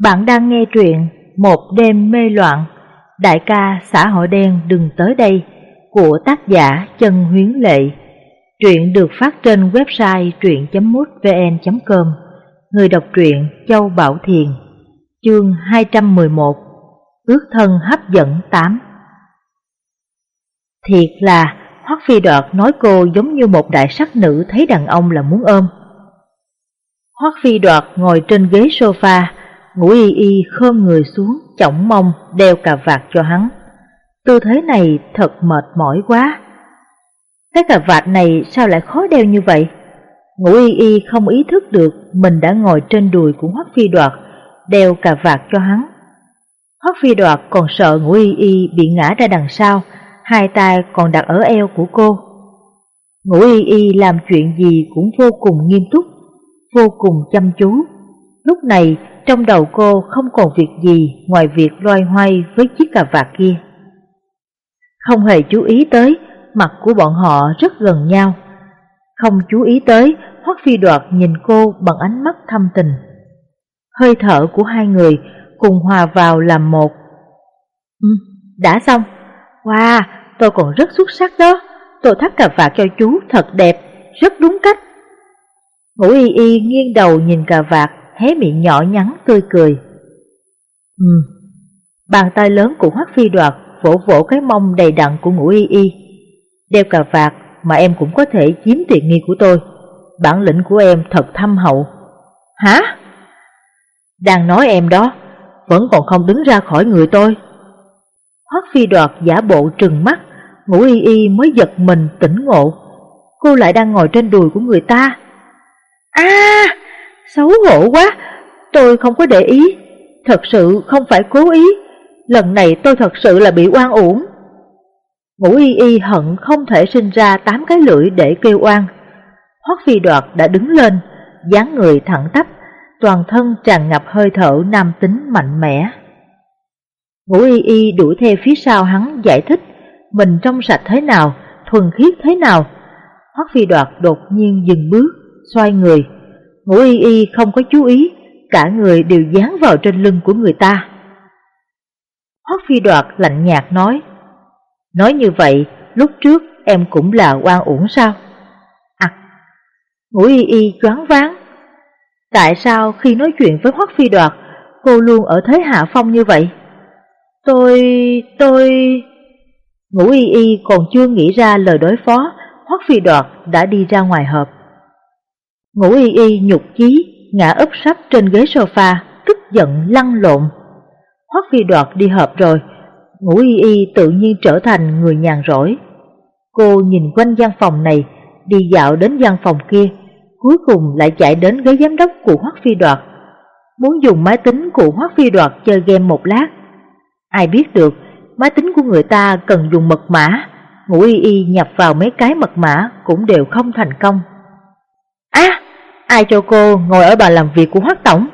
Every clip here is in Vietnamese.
Bạn đang nghe truyện Một đêm mê loạn, đại ca xã hội đen đừng tới đây của tác giả trần Huyến Lệ. Truyện được phát trên website truyện.mútvn.com Người đọc truyện Châu Bảo Thiền. Chương 211 Ước thân hấp dẫn 8 Thiệt là Hoắc Phi Đoạt nói cô giống như một đại sắc nữ thấy đàn ông là muốn ôm. Hoắc Phi Đoạt ngồi trên ghế sofa, Ngũ y y khom người xuống, chỏng mông, đeo cà vạt cho hắn. Tư thế này thật mệt mỏi quá. Cái cà vạt này sao lại khó đeo như vậy? Ngũ y y không ý thức được mình đã ngồi trên đùi của Hoắc Phi Đoạt, đeo cà vạt cho hắn. Hoắc Phi Đoạt còn sợ Ngũ y y bị ngã ra đằng sau, hai tay còn đặt ở eo của cô. Ngũ y y làm chuyện gì cũng vô cùng nghiêm túc, vô cùng chăm chú. Lúc này trong đầu cô không còn việc gì ngoài việc loay hoay với chiếc cà vạt kia. Không hề chú ý tới, mặt của bọn họ rất gần nhau. Không chú ý tới, Hoắc Phi Đoạt nhìn cô bằng ánh mắt thâm tình. Hơi thở của hai người cùng hòa vào làm một. Ừ, đã xong. Wow, tôi còn rất xuất sắc đó. Tôi thắt cà vạt cho chú thật đẹp, rất đúng cách. Ngũ y y nghiêng đầu nhìn cà vạt, hé miệng nhỏ nhắn tươi cười. Ừ, bàn tay lớn của Hoắc Phi Đoạt vỗ vỗ cái mông đầy đặn của ngũ y y. Đeo cà vạt mà em cũng có thể chiếm tiện nghi của tôi. Bản lĩnh của em thật thâm hậu. Hả? Đang nói em đó, vẫn còn không đứng ra khỏi người tôi. Hoắc Phi Đoạt giả bộ trừng mắt, ngũ y y mới giật mình tỉnh ngộ. Cô lại đang ngồi trên đùi của người ta. À, xấu hổ quá, tôi không có để ý, thật sự không phải cố ý, lần này tôi thật sự là bị oan uổng. Ngũ y y hận không thể sinh ra tám cái lưỡi để kêu oan. Hoắc phi đoạt đã đứng lên, dáng người thẳng tắp, toàn thân tràn ngập hơi thở nam tính mạnh mẽ. Ngũ y y đuổi theo phía sau hắn giải thích mình trong sạch thế nào, thuần khiết thế nào. Hoắc phi đoạt đột nhiên dừng bước, xoay người. Ngũ y y không có chú ý, cả người đều dán vào trên lưng của người ta. Hoắc phi đoạt lạnh nhạt nói, nói như vậy, lúc trước em cũng là oan uổng sao? À, ngũ y y choáng váng. Tại sao khi nói chuyện với Hoắc phi đoạt, cô luôn ở thế hạ phong như vậy? Tôi... tôi... Ngũ y y còn chưa nghĩ ra lời đối phó, Hoắc phi đoạt đã đi ra ngoài hộp. Ngũ y y nhục chí, ngã ấp sắp trên ghế sofa, tức giận lăn lộn. Hoắc phi đoạt đi họp rồi, ngũ y y tự nhiên trở thành người nhàn rỗi. Cô nhìn quanh gian phòng này, đi dạo đến gian phòng kia, cuối cùng lại chạy đến ghế giám đốc của Hoắc phi đoạt. Muốn dùng máy tính của Hoắc phi đoạt chơi game một lát. Ai biết được, máy tính của người ta cần dùng mật mã, ngũ y y nhập vào mấy cái mật mã cũng đều không thành công. À, ai cho cô ngồi ở bàn làm việc của Hoắc Tổng?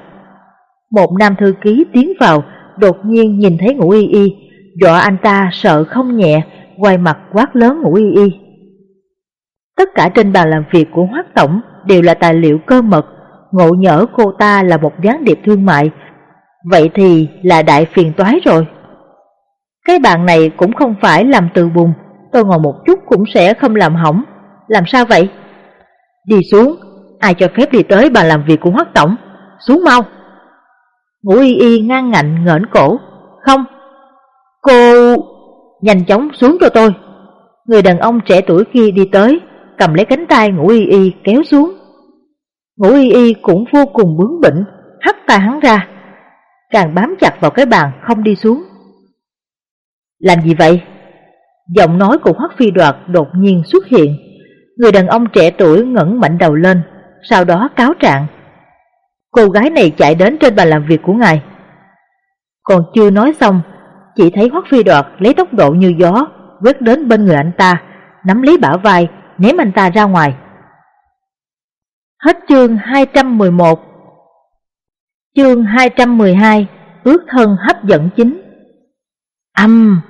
Một nam thư ký tiến vào, đột nhiên nhìn thấy ngũ y y, dọa anh ta sợ không nhẹ, quay mặt quát lớn ngũ y y. Tất cả trên bàn làm việc của Hoắc Tổng đều là tài liệu cơ mật, ngộ nhỡ cô ta là một gián điệp thương mại, vậy thì là đại phiền toái rồi. Cái bàn này cũng không phải làm từ bùn, tôi ngồi một chút cũng sẽ không làm hỏng. Làm sao vậy? Đi xuống, ai cho phép đi tới bàn làm việc của Hoắc Tổng? Xuống mau! Ngũ y y ngang ngạnh ngỡn cổ. Không, cô... Nhanh chóng xuống cho tôi. Người đàn ông trẻ tuổi kia đi tới, cầm lấy cánh tay ngũ y y kéo xuống. Ngũ y y cũng vô cùng bướng bỉnh, hắt tay hắn ra, càng bám chặt vào cái bàn không đi xuống. Làm gì vậy? Giọng nói của Hoắc Phi Đoạt đột nhiên xuất hiện. Người đàn ông trẻ tuổi ngẩng mạnh đầu lên, sau đó cáo trạng. Cô gái này chạy đến trên bàn làm việc của ngài. Còn chưa nói xong, chỉ thấy Hoắc Phi Đoạt lấy tốc độ như gió, quét đến bên người anh ta, nắm lấy bả vai, ném anh ta ra ngoài. Hết chương 211 Chương 212 Ước thân hấp dẫn chính Âm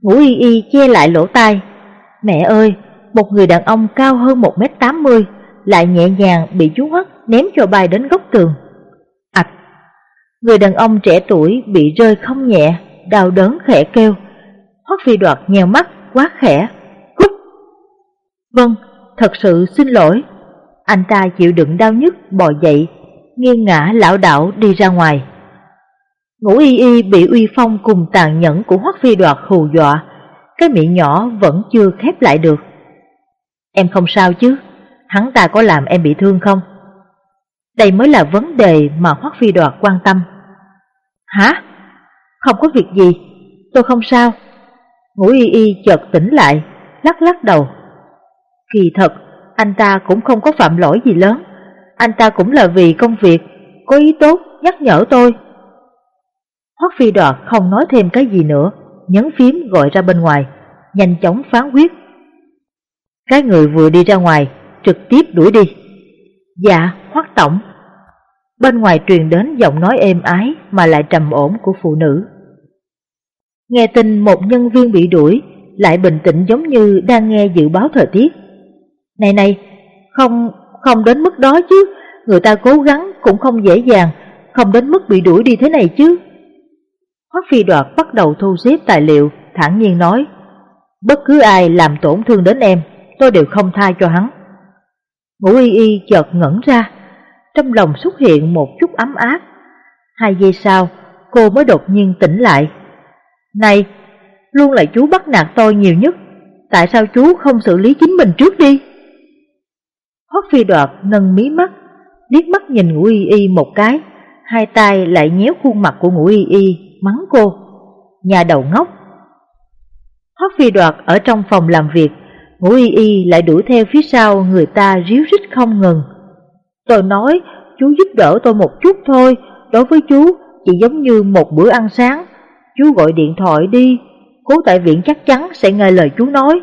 Ngũ y y che lại lỗ tai Mẹ ơi, một người đàn ông cao hơn 1m80 lại nhẹ nhàng bị chú hất ném cho bay đến góc tường Ảch Người đàn ông trẻ tuổi bị rơi không nhẹ, đau đớn khẽ kêu. Hoắc phi đoạt nhèo mắt, quá khẽ. Hút! Vâng, thật sự xin lỗi. Anh ta chịu đựng đau nhức, bò dậy, nghiêng ngã lão đảo đi ra ngoài. Ngũ y y bị uy phong cùng tàn nhẫn của Hoắc phi đoạt hù dọa, cái miệng nhỏ vẫn chưa khép lại được. Em không sao chứ, hắn ta có làm em bị thương không? Đây mới là vấn đề mà Hoắc Phi Đoạt quan tâm. Hả? Không có việc gì, tôi không sao. Ngũ y y chợt tỉnh lại, lắc lắc đầu. Kỳ thật, anh ta cũng không có phạm lỗi gì lớn. Anh ta cũng là vì công việc, có ý tốt nhắc nhở tôi. Hoắc Phi Đoạt không nói thêm cái gì nữa, nhấn phím gọi ra bên ngoài, nhanh chóng phán quyết. Cái người vừa đi ra ngoài, trực tiếp đuổi đi. Dạ, Hoắc Tổng. Bên ngoài truyền đến giọng nói êm ái mà lại trầm ổn của phụ nữ. Nghe tin một nhân viên bị đuổi, lại bình tĩnh giống như đang nghe dự báo thời tiết. Này này, không, không đến mức đó chứ, người ta cố gắng cũng không dễ dàng, không đến mức bị đuổi đi thế này chứ. Hoắc Phi Đoạt bắt đầu thu xếp tài liệu, thản nhiên nói, bất cứ ai làm tổn thương đến em, tôi đều không tha cho hắn. Ngũ y y chợt ngẩn ra, trong lòng xuất hiện một chút ấm áp. Hai giây sau, cô mới đột nhiên tỉnh lại. Này, luôn là chú bắt nạt tôi nhiều nhất, tại sao chú không xử lý chính mình trước đi? Hoắc phi đoạt nâng mí mắt, liếc mắt nhìn ngũ y y một cái, hai tay lại nhéo khuôn mặt của ngũ y y, mắng cô. Nhà đầu ngốc. Hoắc phi đoạt ở trong phòng làm việc, ngũ y y lại đuổi theo phía sau người ta ríu rít không ngừng. Tôi nói, chú giúp đỡ tôi một chút thôi, đối với chú chỉ giống như một bữa ăn sáng. Chú gọi điện thoại đi, cố tại viện chắc chắn sẽ nghe lời chú nói.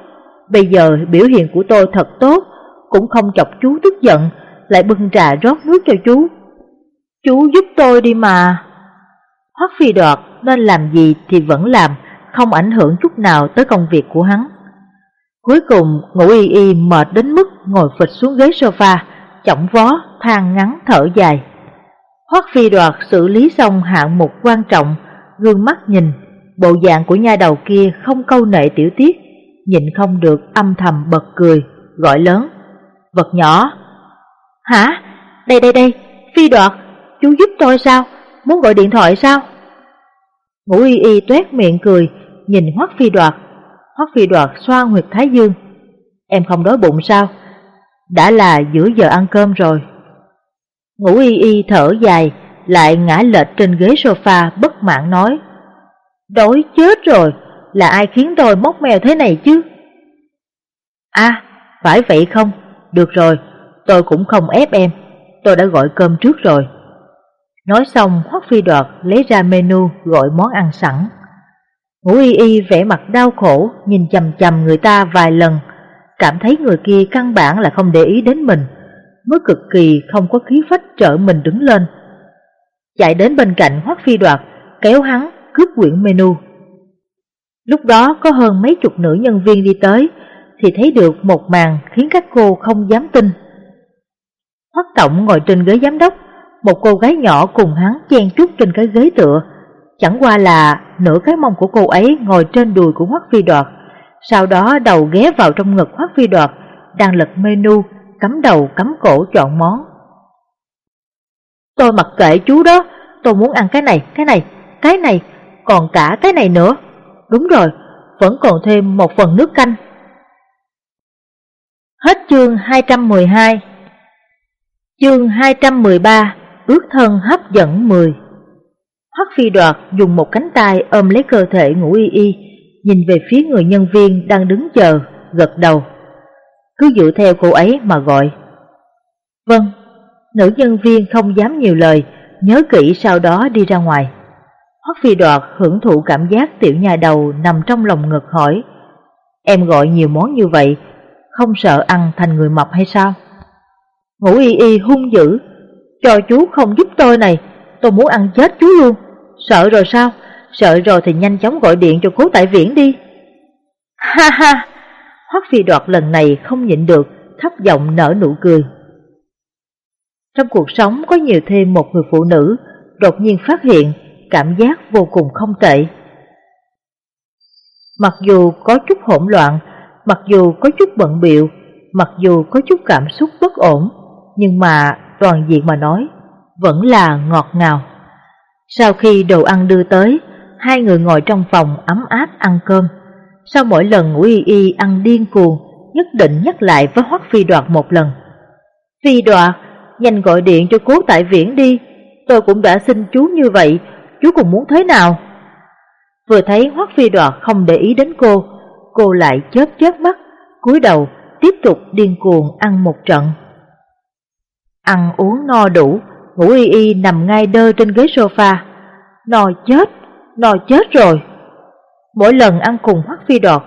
Bây giờ biểu hiện của tôi thật tốt, cũng không chọc chú tức giận, lại bưng trà rót nước cho chú. Chú giúp tôi đi mà. Hoắc phi đoạt nên làm gì thì vẫn làm, không ảnh hưởng chút nào tới công việc của hắn. Cuối cùng ngủ y y mệt đến mức ngồi phịch xuống ghế sofa, chỏng vó, than ngắn thở dài. Hoắc phi đoạt xử lý xong hạng mục quan trọng, gương mắt nhìn, bộ dạng của nha đầu kia không câu nệ tiểu tiết, nhìn không được âm thầm bật cười, gọi lớn. Vật nhỏ. Hả? Đây đây đây, phi đoạt, chú giúp tôi sao? Muốn gọi điện thoại sao? Ngũ y y tuét miệng cười, nhìn Hoắc phi đoạt. Hoắc phi đoạt xoa huyệt thái dương. Em không đói bụng sao? Đã là giữa giờ ăn cơm rồi. Ngũ y y thở dài, lại ngã lệch trên ghế sofa bất mãn nói. Đói chết rồi, là ai khiến tôi móc mèo thế này chứ? À, phải vậy không? Được rồi, tôi cũng không ép em, tôi đã gọi cơm trước rồi. Nói xong Hoắc Phi Đoạt lấy ra menu gọi món ăn sẵn. Ngũ y y vẻ mặt đau khổ nhìn chầm chầm người ta vài lần, cảm thấy người kia căn bản là không để ý đến mình, mới cực kỳ không có khí phách trợ mình đứng lên. Chạy đến bên cạnh Hoắc Phi Đoạt, kéo hắn cướp quyển menu. Lúc đó có hơn mấy chục nữ nhân viên đi tới, thì thấy được một màn khiến các cô không dám tin. Hoắc Tổng ngồi trên ghế giám đốc, một cô gái nhỏ cùng hắn chen chút trên cái ghế tựa, chẳng qua là nửa cái mông của cô ấy ngồi trên đùi của Hoắc Phi Đoạt, sau đó đầu ghé vào trong ngực Hoắc Phi Đoạt, đang lật menu, cắm đầu cắm cổ chọn món. Tôi mặc kệ chú đó, tôi muốn ăn cái này, cái này, cái này, còn cả cái này nữa. Đúng rồi, vẫn còn thêm một phần nước canh. Hết chương 212 Chương 213 Ước thân hấp dẫn 10 phi đoạt dùng một cánh tay ôm lấy cơ thể ngủ y y Nhìn về phía người nhân viên đang đứng chờ, gật đầu. Cứ dựa theo cô ấy mà gọi. Vâng, nữ nhân viên không dám nhiều lời Nhớ kỹ sau đó đi ra ngoài. Hoắc phi đoạt hưởng thụ cảm giác tiểu nhà đầu nằm trong lòng ngực hỏi Em gọi nhiều món như vậy Không sợ ăn thành người mập hay sao? Ngủ y y hung dữ Cho chú không giúp tôi này Tôi muốn ăn chết chú luôn. Sợ rồi sao Sợ rồi thì nhanh chóng gọi điện cho cố tại viễn đi Ha ha Hoắc phi đoạt lần này không nhịn được Thấp giọng nở nụ cười Trong cuộc sống có nhiều thêm một người phụ nữ đột nhiên phát hiện cảm giác vô cùng không tệ. Mặc dù có chút hỗn loạn, mặc dù có chút bận biệu, mặc dù có chút cảm xúc bất ổn, nhưng mà toàn diện mà nói, vẫn là ngọt ngào. Sau khi đồ ăn đưa tới, hai người ngồi trong phòng ấm áp ăn cơm. Sau mỗi lần uy y y ăn điên cuồng, nhất định nhắc lại với Hoắc Phi Đoạt một lần. Phi Đoạt, nhanh gọi điện cho cố tại viễn đi, tôi cũng đã xin chú như vậy, chú còn muốn thế nào? Vừa thấy Hoắc Phi Đoạt không để ý đến cô, cô lại chớp chớp mắt, cúi đầu tiếp tục điên cuồng ăn một trận. Ăn uống no đủ, ngủ y y nằm ngay đơ trên ghế sofa. nò chết, nò chết rồi. Mỗi lần ăn cùng Hoắc Phi Đọt,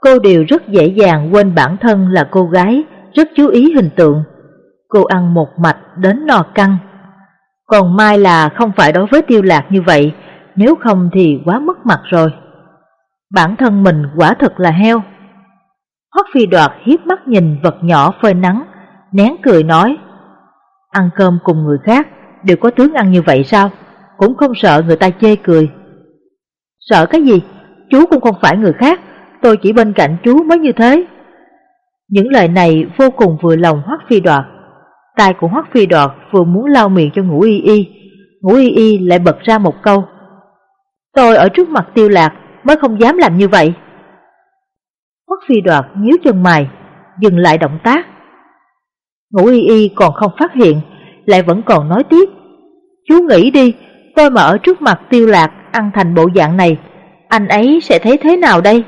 cô đều rất dễ dàng quên bản thân là cô gái, rất chú ý hình tượng. Cô ăn một mạch đến nò căng. Còn mai là không phải đối với tiêu lạc như vậy, nếu không thì quá mất mặt rồi. Bản thân mình quả thật là heo. Hoắc phi đoạt hiếp mắt nhìn vật nhỏ phơi nắng, nén cười nói, ăn cơm cùng người khác đều có tướng ăn như vậy sao, cũng không sợ người ta chê cười. Sợ cái gì, chú cũng không phải người khác, tôi chỉ bên cạnh chú mới như thế. Những lời này vô cùng vừa lòng Hoắc phi đoạt. Tai của Hoắc phi đoạt vừa muốn lau miệng cho Ngũ y y, Ngũ y y lại bật ra một câu. Tôi ở trước mặt tiêu lạc mới không dám làm như vậy. Hoắc phi đoạt nhíu chân mày, dừng lại động tác. Ngũ y y còn không phát hiện, lại vẫn còn nói tiếp. Chú nghĩ đi, tôi mà ở trước mặt tiêu lạc ăn thành bộ dạng này, anh ấy sẽ thấy thế nào đây?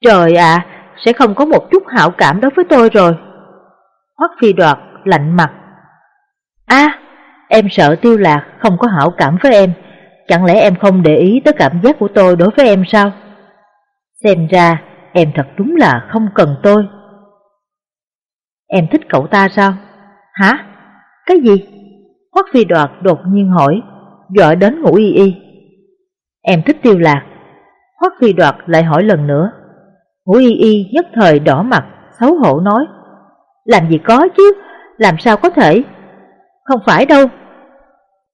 Trời ạ, sẽ không có một chút hảo cảm đối với tôi rồi. Hoắc phi đoạt lạnh mặt. a em sợ tiêu lạc không có hảo cảm với em, chẳng lẽ em không để ý tới cảm giác của tôi đối với em sao? Xem ra em thật đúng là không cần tôi. Em thích cậu ta sao? Hả? Cái gì? Hoắc phi đoạt đột nhiên hỏi, gọi đến ngủ y y. Em thích tiêu lạc. Hoắc phi đoạt lại hỏi lần nữa. Ngũ y y nhất thời đỏ mặt, xấu hổ nói. Làm gì có chứ, làm sao có thể? Không phải đâu.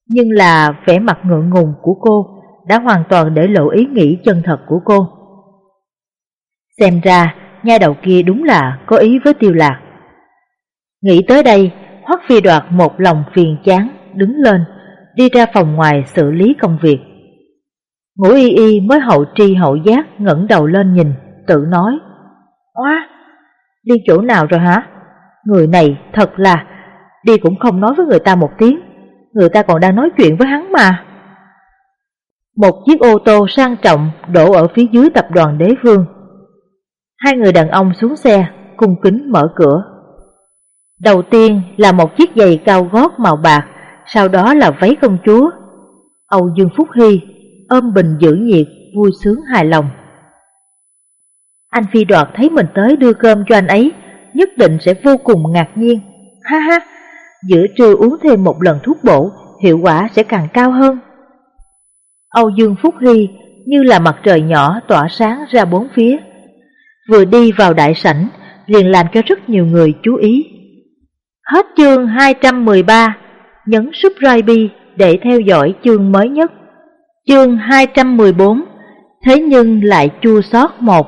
Nhưng là vẻ mặt ngượng ngùng của cô đã hoàn toàn để lộ ý nghĩ chân thật của cô. Xem ra, nha đầu kia đúng là có ý với tiêu lạc. Nghĩ tới đây, Hoắc Phi đoạt một lòng phiền chán, đứng lên, đi ra phòng ngoài xử lý công việc. Ngũ y y mới hậu tri hậu giác ngẩng đầu lên nhìn, tự nói. Oa, đi chỗ nào rồi hả? Người này thật là, đi cũng không nói với người ta một tiếng, người ta còn đang nói chuyện với hắn mà. Một chiếc ô tô sang trọng đổ ở phía dưới tập đoàn đế vương. Hai người đàn ông xuống xe, cung kính mở cửa. Đầu tiên là một chiếc giày cao gót màu bạc, sau đó là váy công chúa. Âu Dương Phúc Hy ôm bình giữ nhiệt, vui sướng hài lòng. Anh Phi đoạt thấy mình tới đưa cơm cho anh ấy, nhất định sẽ vô cùng ngạc nhiên. Ha ha, giữa trưa uống thêm một lần thuốc bổ, hiệu quả sẽ càng cao hơn. Âu Dương Phúc Hy như là mặt trời nhỏ tỏa sáng ra bốn phía. Vừa đi vào đại sảnh, liền làm cho rất nhiều người chú ý. Hết chương 213, nhấn subscribe để theo dõi chương mới nhất. Chương 214, thế nhưng lại chua xót một.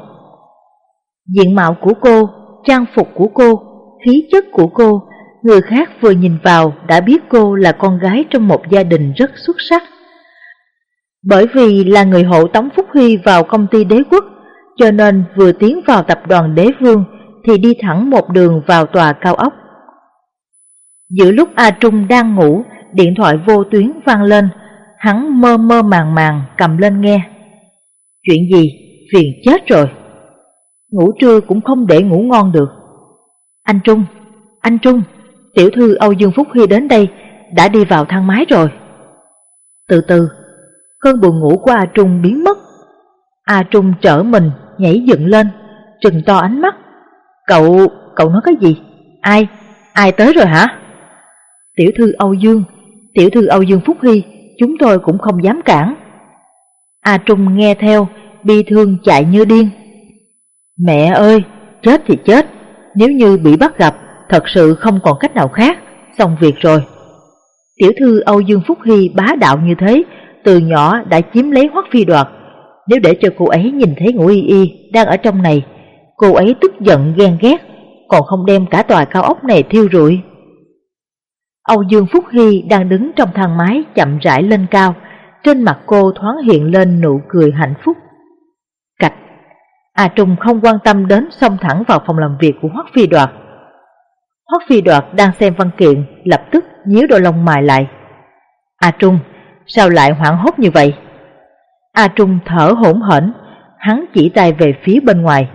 Diện mạo của cô, trang phục của cô, khí chất của cô, người khác vừa nhìn vào đã biết cô là con gái trong một gia đình rất xuất sắc. Bởi vì là người hộ Tống Phúc Huy vào công ty đế quốc, cho nên vừa tiến vào tập đoàn đế vương thì đi thẳng một đường vào tòa cao ốc. Giữa lúc A Trung đang ngủ, điện thoại vô tuyến vang lên, hắn mơ mơ màng màng cầm lên nghe. Chuyện gì? Phiền chết rồi. Ngủ trưa cũng không để ngủ ngon được. Anh Trung, anh Trung, tiểu thư Âu Dương Phúc Huy đến đây, đã đi vào thang máy rồi. Từ từ, cơn buồn ngủ của A Trung biến mất. A Trung trở mình, nhảy dựng lên, trừng to ánh mắt. Cậu, cậu nói cái gì? Ai? Ai tới rồi hả? Tiểu thư Âu Dương, tiểu thư Âu Dương Phúc Hy, chúng tôi cũng không dám cản. A Trung nghe theo, bi thương chạy như điên. Mẹ ơi, chết thì chết, nếu như bị bắt gặp, thật sự không còn cách nào khác, xong việc rồi. Tiểu thư Âu Dương Phúc Hy bá đạo như thế, từ nhỏ đã chiếm lấy hoắc phi đoạt. Nếu để cho cô ấy nhìn thấy ngũ y y đang ở trong này, cô ấy tức giận ghen ghét, còn không đem cả tòa cao ốc này thiêu rụi. Âu Dương Phúc Hy đang đứng trong thang máy chậm rãi lên cao, trên mặt cô thoáng hiện lên nụ cười hạnh phúc. Cạch, A Trung không quan tâm đến xông thẳng vào phòng làm việc của Hoắc Phi Đoạt. Hoắc Phi Đoạt đang xem văn kiện, lập tức nhíu đôi lông mày lại. A Trung, sao lại hoảng hốt như vậy? A Trung thở hổn hển, hắn chỉ tay về phía bên ngoài.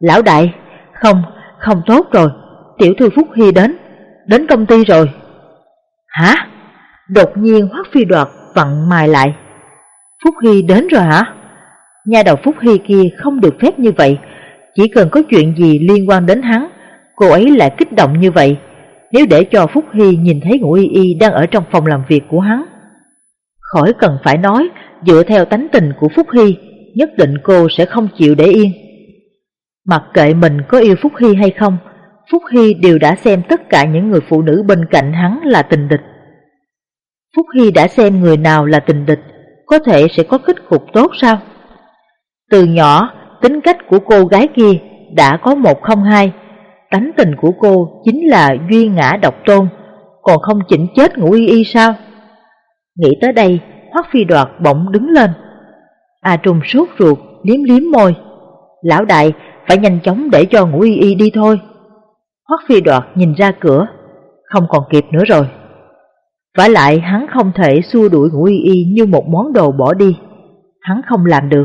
Lão đại, không, không tốt rồi, tiểu thư Phúc Hy đến, đến công ty rồi. Hả? Đột nhiên Hoắc Phi Đoạt vặn mài lại. Phúc Hy đến rồi hả? Nhà đầu Phúc Hy kia không được phép như vậy, chỉ cần có chuyện gì liên quan đến hắn, cô ấy lại kích động như vậy. Nếu để cho Phúc Hy nhìn thấy Ngũ Y Y đang ở trong phòng làm việc của hắn. Khỏi cần phải nói, dựa theo tánh tình của Phúc Hy, nhất định cô sẽ không chịu để yên. Mặc kệ mình có yêu Phúc Hy hay không, Phúc Hy đều đã xem tất cả những người phụ nữ bên cạnh hắn là tình địch. Phúc Hy đã xem người nào là tình địch, có thể sẽ có kết cục tốt sao? Từ nhỏ, tính cách của cô gái kia đã có một không hai, tánh tình của cô chính là duy ngã độc tôn, còn không chỉnh chết ngủ y y sao? Nghĩ tới đây, Hoắc Phi Đoạt bỗng đứng lên. A Trung sốt ruột, liếm liếm môi. Lão đại, phải nhanh chóng để cho ngủ y y đi thôi. Hoắc Phi Đoạt nhìn ra cửa, không còn kịp nữa rồi. vả lại hắn không thể xua đuổi ngũ y y như một món đồ bỏ đi. Hắn không làm được.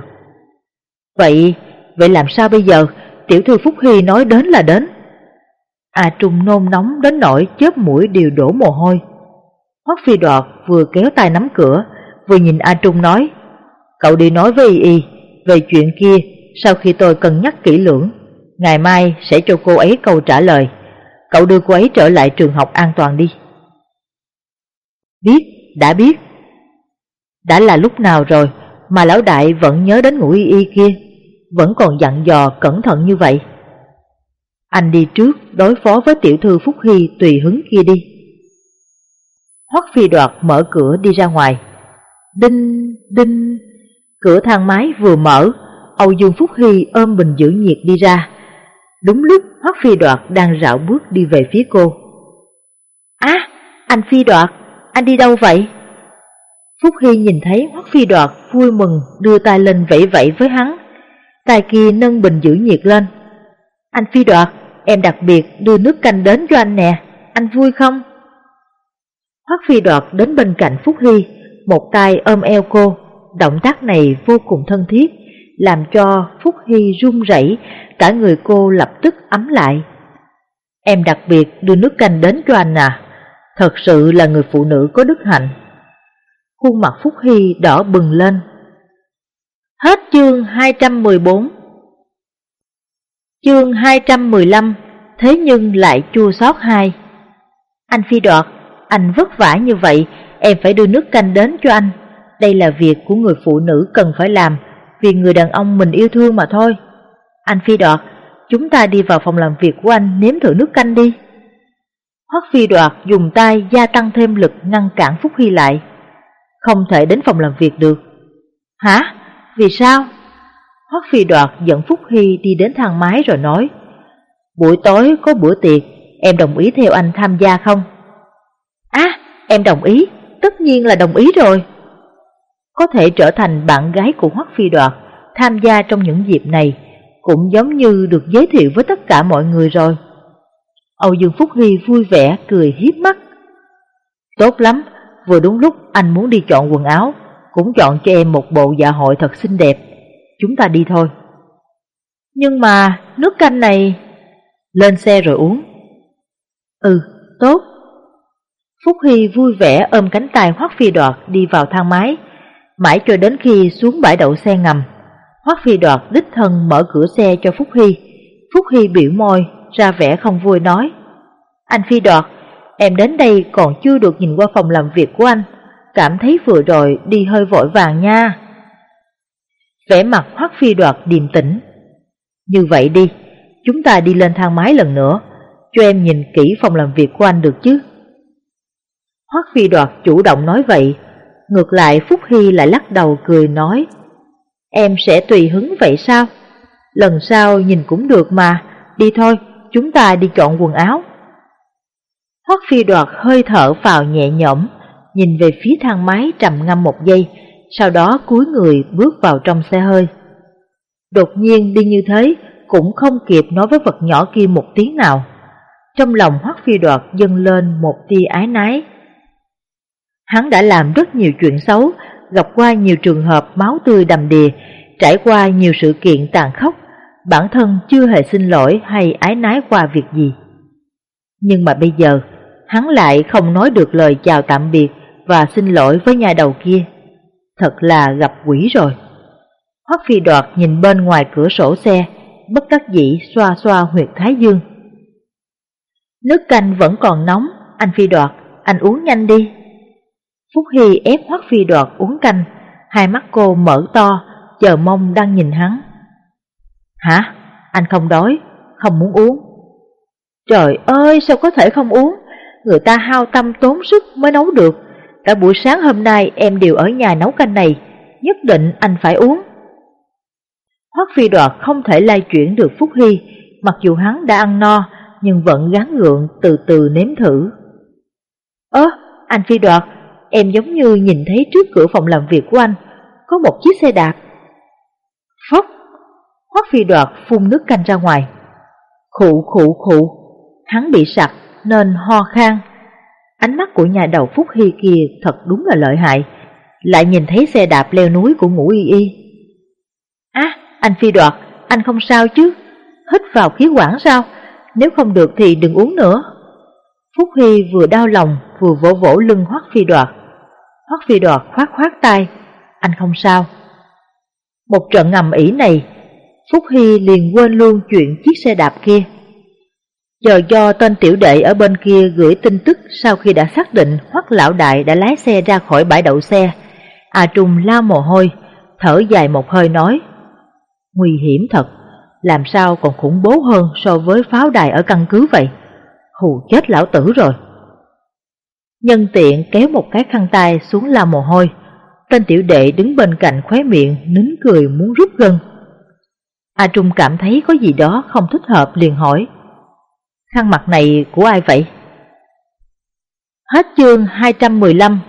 Vậy, vậy làm sao bây giờ? Tiểu thư Phúc Hy nói đến là đến. À Trung nôn nóng đến nỗi chớp mũi đều đổ mồ hôi. Hoắc Phi Đoạt vừa kéo tay nắm cửa, vừa nhìn A Trung nói, cậu đi nói với Y Y về chuyện kia sau khi tôi cân nhắc kỹ lưỡng, ngày mai sẽ cho cô ấy câu trả lời. Cậu đưa cô ấy trở lại trường học an toàn đi. Biết, đã biết. Đã là lúc nào rồi mà lão đại vẫn nhớ đến ngũ y y kia, vẫn còn dặn dò cẩn thận như vậy. Anh đi trước đối phó với tiểu thư Phúc Hy tùy hứng kia đi. Hoắc phi đoạt mở cửa đi ra ngoài. Đinh, đinh, cửa thang máy vừa mở, Âu Dương Phúc Hy ôm bình giữ nhiệt đi ra. Đúng lúc Hoắc phi đoạt đang rảo bước đi về phía cô. Á, anh phi đoạt, anh đi đâu vậy? Phúc Hy nhìn thấy Hoắc Phi Đoạt vui mừng đưa tay lên vẫy vẫy với hắn. Tay kia nâng bình giữ nhiệt lên. Anh Phi Đoạt, em đặc biệt đưa nước canh đến cho anh nè, anh vui không? Hoắc Phi Đoạt đến bên cạnh Phúc Hy, một tay ôm eo cô. Động tác này vô cùng thân thiết, làm cho Phúc Hy run rẩy, cả người cô lập tức ấm lại. Em đặc biệt đưa nước canh đến cho anh à, thật sự là người phụ nữ có đức hạnh khuôn mặt Phúc Hy đỏ bừng lên. Hết chương 214 Chương 215 Thế nhưng lại chua xót hai Anh Phi Đoạt, anh vất vả như vậy, em phải đưa nước canh đến cho anh. Đây là việc của người phụ nữ cần phải làm, vì người đàn ông mình yêu thương mà thôi. Anh Phi Đoạt, chúng ta đi vào phòng làm việc của anh nếm thử nước canh đi. Hoắc Phi Đoạt dùng tay gia tăng thêm lực ngăn cản Phúc Hy lại không thể đến phòng làm việc được. Hả? Vì sao? Hoắc Phi Đoạt dẫn Phúc Hy đi đến thang máy rồi nói Buổi tối có bữa tiệc, em đồng ý theo anh tham gia không? À, em đồng ý, tất nhiên là đồng ý rồi. Có thể trở thành bạn gái của Hoắc Phi Đoạt, tham gia trong những dịp này, cũng giống như được giới thiệu với tất cả mọi người rồi. Âu Dương Phúc Hy vui vẻ cười hiếp mắt. Tốt lắm, vừa đúng lúc anh muốn đi chọn quần áo, cũng chọn cho em một bộ dạ hội thật xinh đẹp. Chúng ta đi thôi. Nhưng mà nước canh này... Lên xe rồi uống. Ừ, tốt. Phúc Hy vui vẻ ôm cánh tay Hoắc Phi Đoạt đi vào thang máy, mãi cho đến khi xuống bãi đậu xe ngầm. Hoắc Phi Đoạt đích thân mở cửa xe cho Phúc Hy. Phúc Hy biểu môi, ra vẻ không vui nói. Anh Phi Đoạt, Em đến đây còn chưa được nhìn qua phòng làm việc của anh, cảm thấy vừa rồi đi hơi vội vàng nha. Vẻ mặt Hoắc Phi đoạt điềm tĩnh. Như vậy đi, chúng ta đi lên thang máy lần nữa, cho em nhìn kỹ phòng làm việc của anh được chứ. Hoắc Phi Đoạt chủ động nói vậy, ngược lại Phúc Hy lại lắc đầu cười nói, em sẽ tùy hứng vậy sao? Lần sau nhìn cũng được mà, đi thôi, chúng ta đi chọn quần áo. Hoắc Phi Đoạt hơi thở vào nhẹ nhõm, nhìn về phía thang máy trầm ngâm một giây, sau đó cúi người bước vào trong xe hơi. Đột nhiên đi như thế, cũng không kịp nói với vật nhỏ kia một tiếng nào. Trong lòng Hoắc Phi Đoạt dâng lên một tia ái nái. Hắn đã làm rất nhiều chuyện xấu, gặp qua nhiều trường hợp máu tươi đầm đìa, trải qua nhiều sự kiện tàn khốc, bản thân chưa hề xin lỗi hay ái nái qua việc gì. Nhưng mà bây giờ, hắn lại không nói được lời chào tạm biệt và xin lỗi với nhà đầu kia. Thật là gặp quỷ rồi. Hoắc Phi Đoạt nhìn bên ngoài cửa sổ xe, bất đắc dĩ xoa xoa huyệt thái dương. Nước canh vẫn còn nóng, anh Phi Đoạt, anh uống nhanh đi. Phúc Hy ép Hoắc Phi Đoạt uống canh, hai mắt cô mở to, chờ mong đang nhìn hắn. Hả? Anh không đói, không muốn uống. Trời ơi, sao có thể không uống? Người ta hao tâm tốn sức mới nấu được. Cả buổi sáng hôm nay em đều ở nhà nấu canh này, nhất định anh phải uống. Hoắc Phi Đoạt không thể lay chuyển được Phúc Hy, mặc dù hắn đã ăn no, nhưng vẫn gắng gượng từ từ nếm thử. Ơ, anh Phi Đoạt, em giống như nhìn thấy trước cửa phòng làm việc của anh, có một chiếc xe đạp. Phốc, Hoắc Phi Đoạt phun nước canh ra ngoài. Khụ khụ khụ, hắn bị sặc nên ho khan. Ánh mắt của nhà đầu Phúc Hy kia thật đúng là lợi hại, lại nhìn thấy xe đạp leo núi của ngũ y y. Á, anh Phi Đoạt, anh không sao chứ? Hít vào khí quản sao? Nếu không được thì đừng uống nữa. Phúc Hy vừa đau lòng vừa vỗ vỗ lưng Hoắc Phi Đoạt. Hoắc Phi Đoạt khoát khoát tay, anh không sao. Một trận ngầm ỉ này, Phúc Hy liền quên luôn chuyện chiếc xe đạp kia. Chờ do tên tiểu đệ ở bên kia gửi tin tức sau khi đã xác định Hoắc Lão Đại đã lái xe ra khỏi bãi đậu xe, A Trung lao mồ hôi, thở dài một hơi nói, nguy hiểm thật, làm sao còn khủng bố hơn so với pháo đài ở căn cứ vậy, hù chết lão tử rồi. Nhân tiện kéo một cái khăn tay xuống la mồ hôi, tên tiểu đệ đứng bên cạnh khóe miệng nín cười muốn rút gân. A Trung cảm thấy có gì đó không thích hợp liền hỏi, khăn mặt này của ai vậy? Hết chương 215